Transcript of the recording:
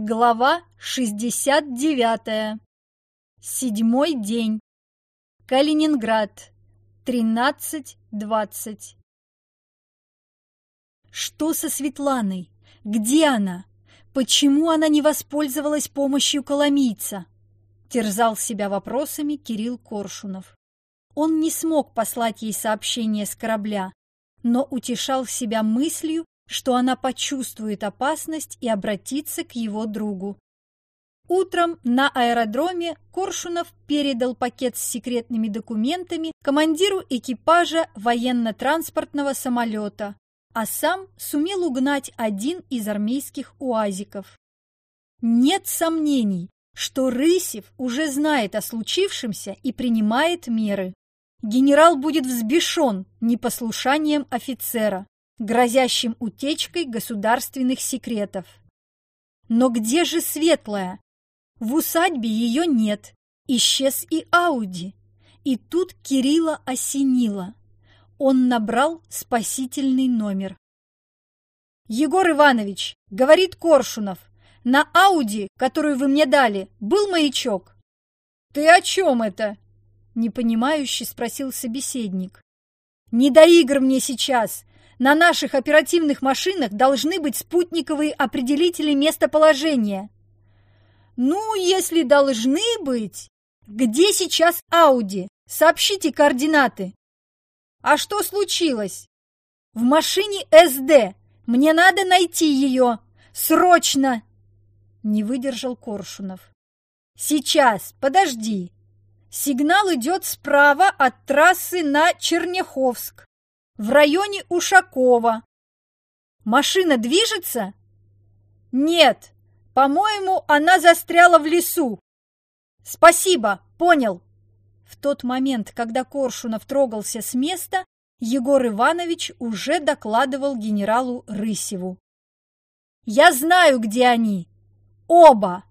Глава 69. Седьмой день. Калининград. 13.20. Что со Светланой? Где она? Почему она не воспользовалась помощью коломийца? Терзал себя вопросами Кирилл Коршунов. Он не смог послать ей сообщение с корабля, но утешал себя мыслью, что она почувствует опасность и обратится к его другу. Утром на аэродроме Коршунов передал пакет с секретными документами командиру экипажа военно-транспортного самолета, а сам сумел угнать один из армейских уазиков. Нет сомнений, что Рысев уже знает о случившемся и принимает меры. Генерал будет взбешен непослушанием офицера, грозящим утечкой государственных секретов. Но где же Светлая? В усадьбе ее нет, исчез и Ауди. И тут Кирилла осенило. Он набрал спасительный номер. «Егор Иванович, — говорит Коршунов, — на Ауди, которую вы мне дали, был маячок». «Ты о чем это?» — непонимающе спросил собеседник. «Не до игр мне сейчас. На наших оперативных машинах должны быть спутниковые определители местоположения. Ну, если должны быть... Где сейчас Ауди? Сообщите координаты. А что случилось? В машине СД. Мне надо найти ее. Срочно! Не выдержал Коршунов. Сейчас, подожди. Сигнал идет справа от трассы на Черняховск в районе Ушакова. Машина движется? Нет, по-моему, она застряла в лесу. Спасибо, понял. В тот момент, когда Коршунов трогался с места, Егор Иванович уже докладывал генералу Рысеву. «Я знаю, где они! Оба!»